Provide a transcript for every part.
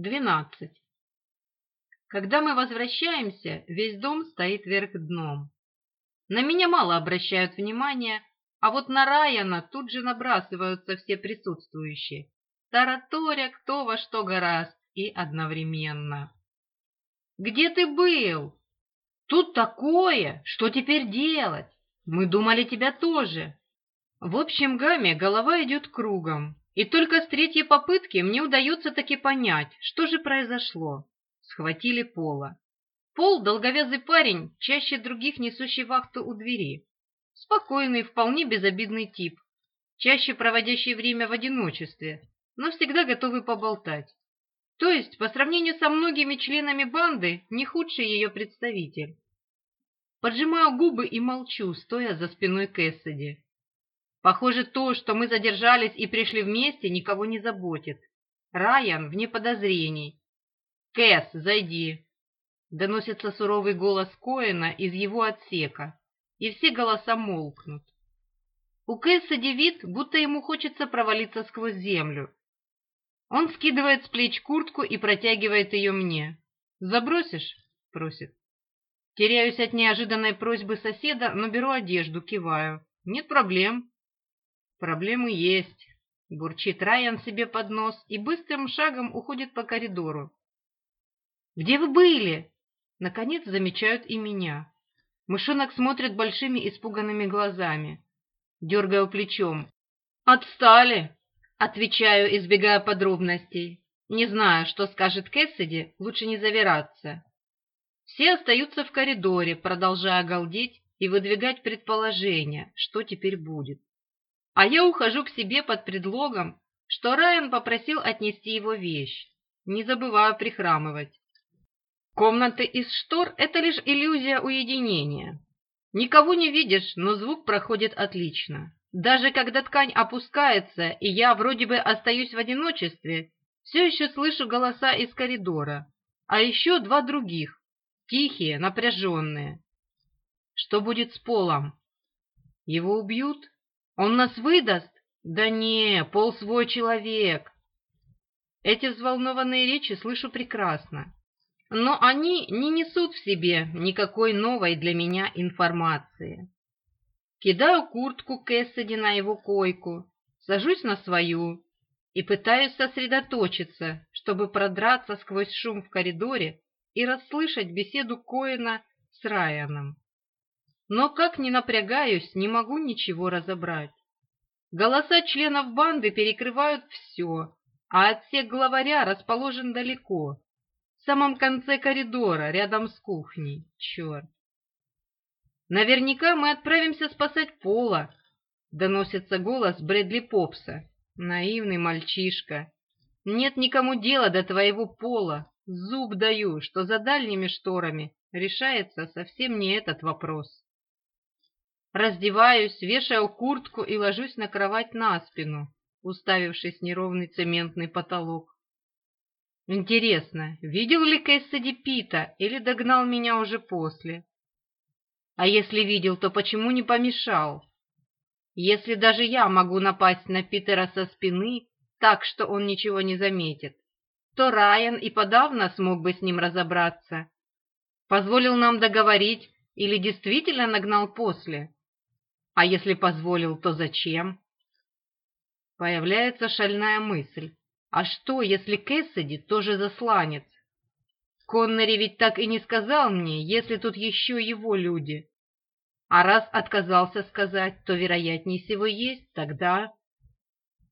12. Когда мы возвращаемся, весь дом стоит вверх дном. На меня мало обращают внимания, а вот на Райана тут же набрасываются все присутствующие, тараторя кто во что гораст и одновременно. «Где ты был? Тут такое! Что теперь делать? Мы думали тебя тоже!» В общем гамме голова идет кругом, и только с третьей попытки мне удается таки понять, что же произошло. Схватили Пола. Пол – долговязый парень, чаще других несущий вахту у двери. Спокойный, вполне безобидный тип, чаще проводящий время в одиночестве, но всегда готовый поболтать. То есть, по сравнению со многими членами банды, не худший ее представитель. Поджимаю губы и молчу, стоя за спиной Кэссиди. Похоже, то, что мы задержались и пришли вместе, никого не заботит. Райан вне подозрений. «Кэс, зайди!» Доносится суровый голос Коэна из его отсека, и все голоса молкнут. У Кэса девит, будто ему хочется провалиться сквозь землю. Он скидывает с плеч куртку и протягивает ее мне. «Забросишь?» – просит. Теряюсь от неожиданной просьбы соседа, но беру одежду, киваю. «Нет проблем». «Проблемы есть», — бурчит Райан себе под нос и быстрым шагом уходит по коридору. «Где вы были?» Наконец замечают и меня. Мышонок смотрит большими испуганными глазами. Дергаю плечом. «Отстали!» — отвечаю, избегая подробностей. Не знаю, что скажет Кэссиди, лучше не завираться. Все остаются в коридоре, продолжая галдеть и выдвигать предположения, что теперь будет а я ухожу к себе под предлогом, что Райан попросил отнести его вещь, не забывая прихрамывать. Комнаты из штор – это лишь иллюзия уединения. Никого не видишь, но звук проходит отлично. Даже когда ткань опускается, и я вроде бы остаюсь в одиночестве, все еще слышу голоса из коридора, а еще два других, тихие, напряженные. Что будет с Полом? Его убьют? Он нас выдаст? Да не, пол свой человек. Эти взволнованные речи слышу прекрасно. Но они не несут в себе никакой новой для меня информации. Кидаю куртку Кэссиди на его койку, сажусь на свою и пытаюсь сосредоточиться, чтобы продраться сквозь шум в коридоре и расслышать беседу Коэна с Райаном но как ни напрягаюсь, не могу ничего разобрать. Голоса членов банды перекрывают все, а отсек главаря расположен далеко, в самом конце коридора, рядом с кухней. Черт. «Наверняка мы отправимся спасать Пола», — доносится голос Брэдли Попса. «Наивный мальчишка. Нет никому дела до твоего Пола. Зуб даю, что за дальними шторами решается совсем не этот вопрос». Раздеваюсь, вешаю куртку и ложусь на кровать на спину, уставившись неровный цементный потолок. Интересно, видел ли Кэссиди Пита или догнал меня уже после? А если видел, то почему не помешал? Если даже я могу напасть на Питера со спины так, что он ничего не заметит, то Райан и подавно смог бы с ним разобраться. Позволил нам договорить или действительно нагнал после? А если позволил, то зачем? Появляется шальная мысль. А что, если Кэссиди тоже засланец? Коннери ведь так и не сказал мне, если тут еще его люди. А раз отказался сказать, то вероятнее всего есть, тогда...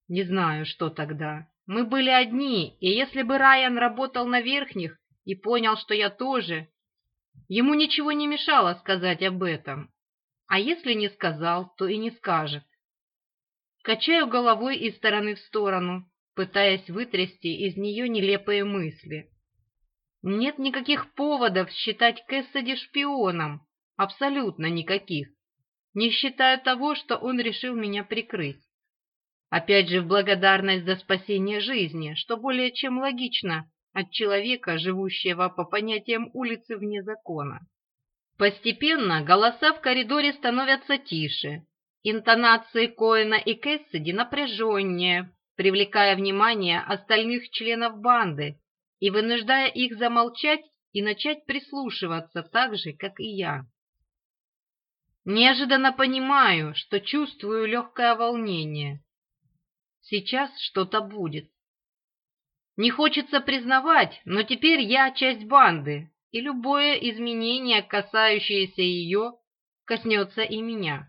Не знаю, что тогда. Мы были одни, и если бы Райан работал на верхних и понял, что я тоже, ему ничего не мешало сказать об этом, а если не сказал, то и не скажет. Качаю головой из стороны в сторону, пытаясь вытрясти из нее нелепые мысли. Нет никаких поводов считать Кэссиди шпионом, абсолютно никаких, не считая того, что он решил меня прикрыть. Опять же, в благодарность за спасение жизни, что более чем логично от человека, живущего по понятиям улицы вне закона. Постепенно голоса в коридоре становятся тише. Интонации Коэна и Кэссиди напряженнее, привлекая внимание остальных членов банды и вынуждая их замолчать и начать прислушиваться так же, как и я. Неожиданно понимаю, что чувствую легкое волнение. Сейчас что-то будет. Не хочется признавать, но теперь я часть банды, и любое изменение, касающееся ее, коснется и меня.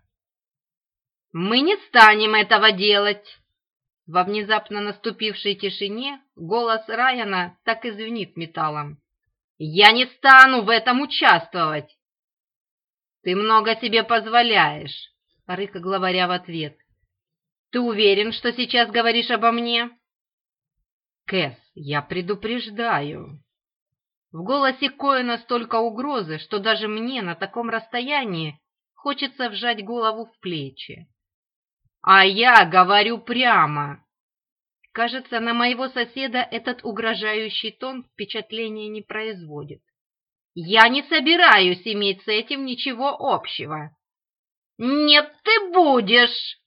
«Мы не станем этого делать!» Во внезапно наступившей тишине голос Райана так и звенит металлом. «Я не стану в этом участвовать!» «Ты много себе позволяешь!» — рыка главаря в ответ. «Ты уверен, что сейчас говоришь обо мне?» «Кэс, я предупреждаю!» В голосе Коэна столько угрозы, что даже мне на таком расстоянии хочется вжать голову в плечи. «А я говорю прямо!» Кажется, на моего соседа этот угрожающий тон впечатления не производит. «Я не собираюсь иметь с этим ничего общего!» «Нет, ты будешь!»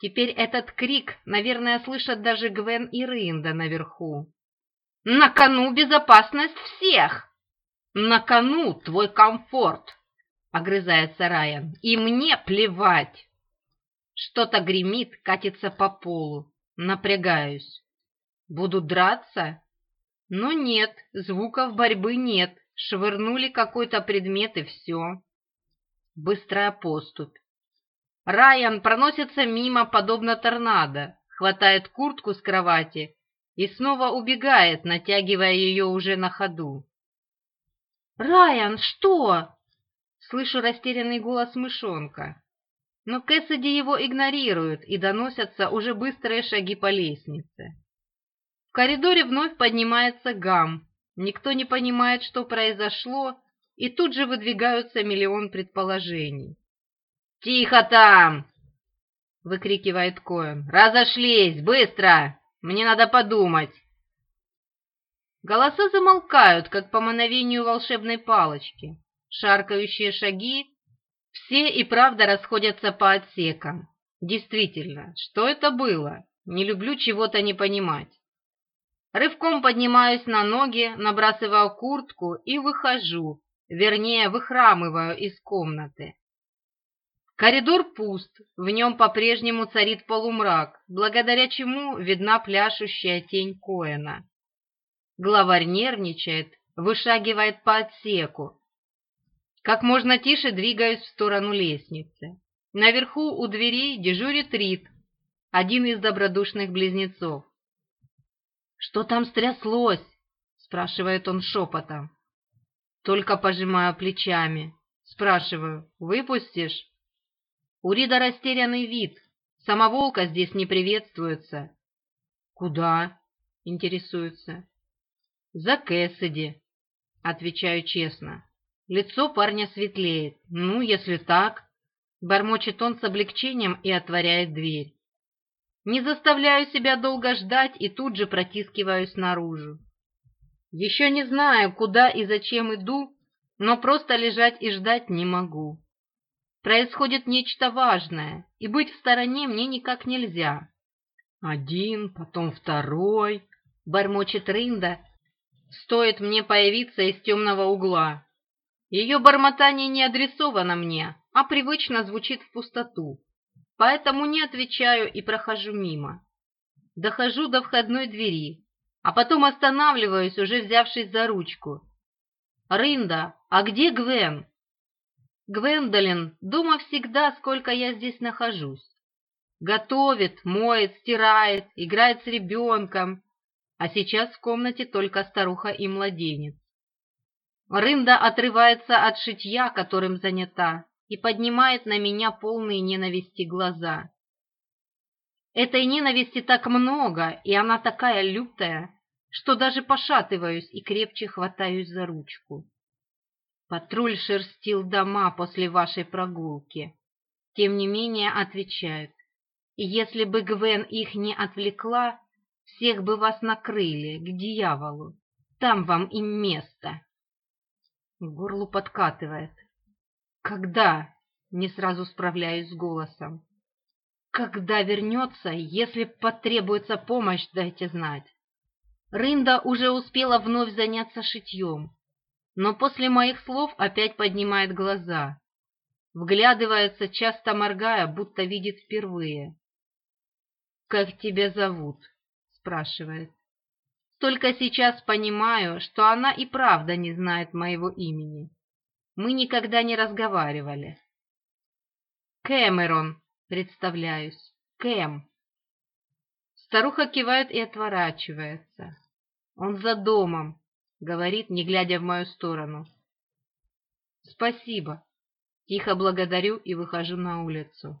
Теперь этот крик, наверное, слышат даже Гвен и Ринда наверху. На кону безопасность всех. На кону твой комфорт, огрызается Райан. И мне плевать. Что-то гремит, катится по полу. Напрягаюсь. Буду драться? Но нет, звуков борьбы нет. Швырнули какой-то предмет и все. Быстрая поступь. Райан проносится мимо, подобно торнадо, хватает куртку с кровати, и снова убегает, натягивая ее уже на ходу. «Райан, что?» — слышу растерянный голос мышонка. Но Кэссиди его игнорируют, и доносятся уже быстрые шаги по лестнице. В коридоре вновь поднимается гам. Никто не понимает, что произошло, и тут же выдвигаются миллион предположений. «Тихо там!» — выкрикивает Коэн. «Разошлись! Быстро!» Мне надо подумать. Голоса замолкают, как по мановению волшебной палочки. Шаркающие шаги. Все и правда расходятся по отсекам. Действительно, что это было? Не люблю чего-то не понимать. Рывком поднимаюсь на ноги, набрасываю куртку и выхожу, вернее, выхрамываю из комнаты. Коридор пуст, в нем по-прежнему царит полумрак, благодаря чему видна пляшущая тень Коэна. Главарь нервничает, вышагивает по отсеку. Как можно тише двигаюсь в сторону лестницы. Наверху у дверей дежурит Рид, один из добродушных близнецов. «Что там стряслось?» — спрашивает он шепотом. Только пожимаю плечами. Спрашиваю, «Выпустишь?» У Рида растерянный вид. Самоволка здесь не приветствуется. Куда? Интересуется. За Кэссиди, отвечаю честно. Лицо парня светлеет. Ну, если так. Бормочет он с облегчением и отворяет дверь. Не заставляю себя долго ждать и тут же протискиваюсь наружу. Еще не знаю, куда и зачем иду, но просто лежать и ждать не могу. Происходит нечто важное, и быть в стороне мне никак нельзя. Один, потом второй, бормочет Ринда. Стоит мне появиться из темного угла. Ее бормотание не адресовано мне, а привычно звучит в пустоту. Поэтому не отвечаю и прохожу мимо. Дохожу до входной двери, а потом останавливаюсь, уже взявшись за ручку. «Ринда, а где Гвен?» Гвендолин дома всегда, сколько я здесь нахожусь. Готовит, моет, стирает, играет с ребенком. А сейчас в комнате только старуха и младенец. Рында отрывается от шитья, которым занята, и поднимает на меня полные ненависти глаза. Этой ненависти так много, и она такая лютая, что даже пошатываюсь и крепче хватаюсь за ручку. Патруль шерстил дома после вашей прогулки. Тем не менее, отвечают. И если бы Гвен их не отвлекла, всех бы вас накрыли, к дьяволу. Там вам им место. Горло подкатывает. Когда? Не сразу справляюсь с голосом. Когда вернется, если потребуется помощь, дайте знать. Рында уже успела вновь заняться шитьем но после моих слов опять поднимает глаза. Вглядывается, часто моргая, будто видит впервые. «Как тебя зовут?» — спрашивает. Только сейчас понимаю, что она и правда не знает моего имени. Мы никогда не разговаривали. «Кэмерон», — представляюсь, — «Кэм». Старуха кивает и отворачивается. Он за домом, говорит, не глядя в мою сторону. «Спасибо!» Тихо благодарю и выхожу на улицу.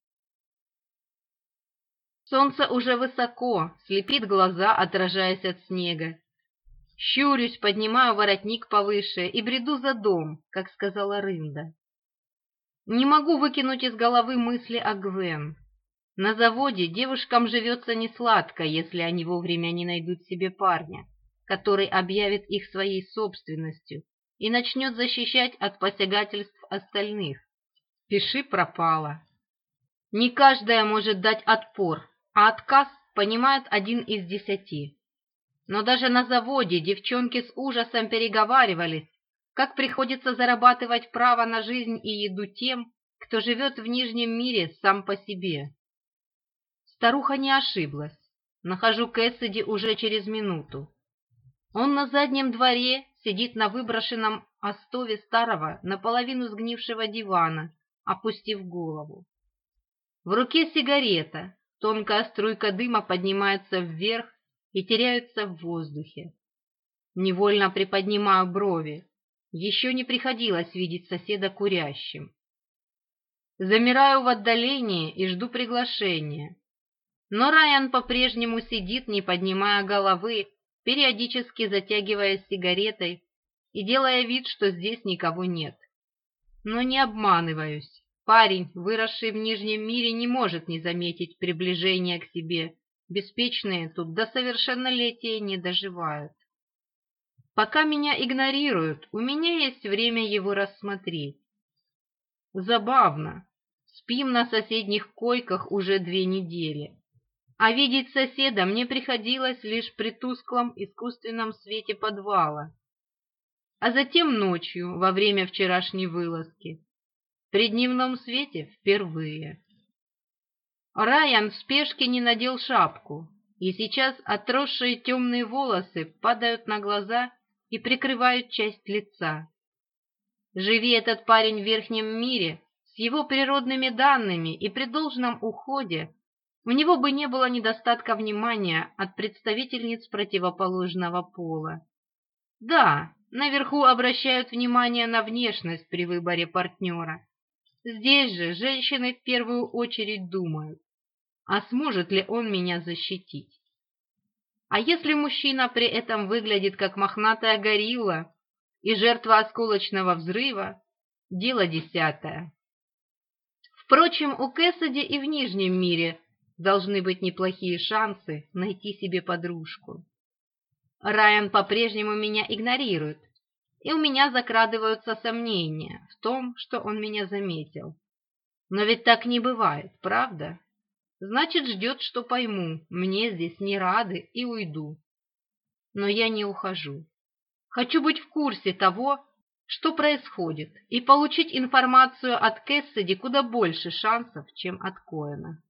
Солнце уже высоко, слепит глаза, отражаясь от снега. Щурюсь, поднимаю воротник повыше и бреду за дом, как сказала Рында. Не могу выкинуть из головы мысли о Гвен. На заводе девушкам живется несладко, если они вовремя не найдут себе парня который объявит их своей собственностью и начнет защищать от посягательств остальных. Пиши пропало. Не каждая может дать отпор, а отказ понимает один из десяти. Но даже на заводе девчонки с ужасом переговаривались, как приходится зарабатывать право на жизнь и еду тем, кто живет в Нижнем мире сам по себе. Старуха не ошиблась. Нахожу Кэссиди уже через минуту. Он на заднем дворе сидит на выброшенном остове старого, наполовину сгнившего дивана, опустив голову. В руке сигарета, тонкая струйка дыма поднимается вверх и теряется в воздухе. Невольно приподнимаю брови. Еще не приходилось видеть соседа курящим. Замираю в отдалении и жду приглашения. Но Райан по-прежнему сидит, не поднимая головы, периодически затягиваясь сигаретой и делая вид, что здесь никого нет. Но не обманываюсь. Парень, выросший в Нижнем мире, не может не заметить приближение к себе. Беспечные тут до совершеннолетия не доживают. Пока меня игнорируют, у меня есть время его рассмотреть. Забавно. Спим на соседних койках уже две недели а видеть соседа мне приходилось лишь при тусклом искусственном свете подвала, а затем ночью во время вчерашней вылазки, при дневном свете впервые. Райан в спешке не надел шапку, и сейчас отросшие темные волосы падают на глаза и прикрывают часть лица. Живи этот парень в верхнем мире, с его природными данными и при должном уходе, у него бы не было недостатка внимания от представительниц противоположного пола. Да, наверху обращают внимание на внешность при выборе партнера. Здесь же женщины в первую очередь думают, а сможет ли он меня защитить? А если мужчина при этом выглядит как мохнатая горилла и жертва осколочного взрыва, дело десятое. Впрочем, у Кэссиди и в Нижнем мире должны быть неплохие шансы найти себе подружку. Райан по-прежнему меня игнорирует, и у меня закрадываются сомнения в том, что он меня заметил. Но ведь так не бывает, правда? Значит, ждет, что пойму, мне здесь не рады и уйду. Но я не ухожу. Хочу быть в курсе того, что происходит, и получить информацию от Кэссиди куда больше шансов, чем от Коэна.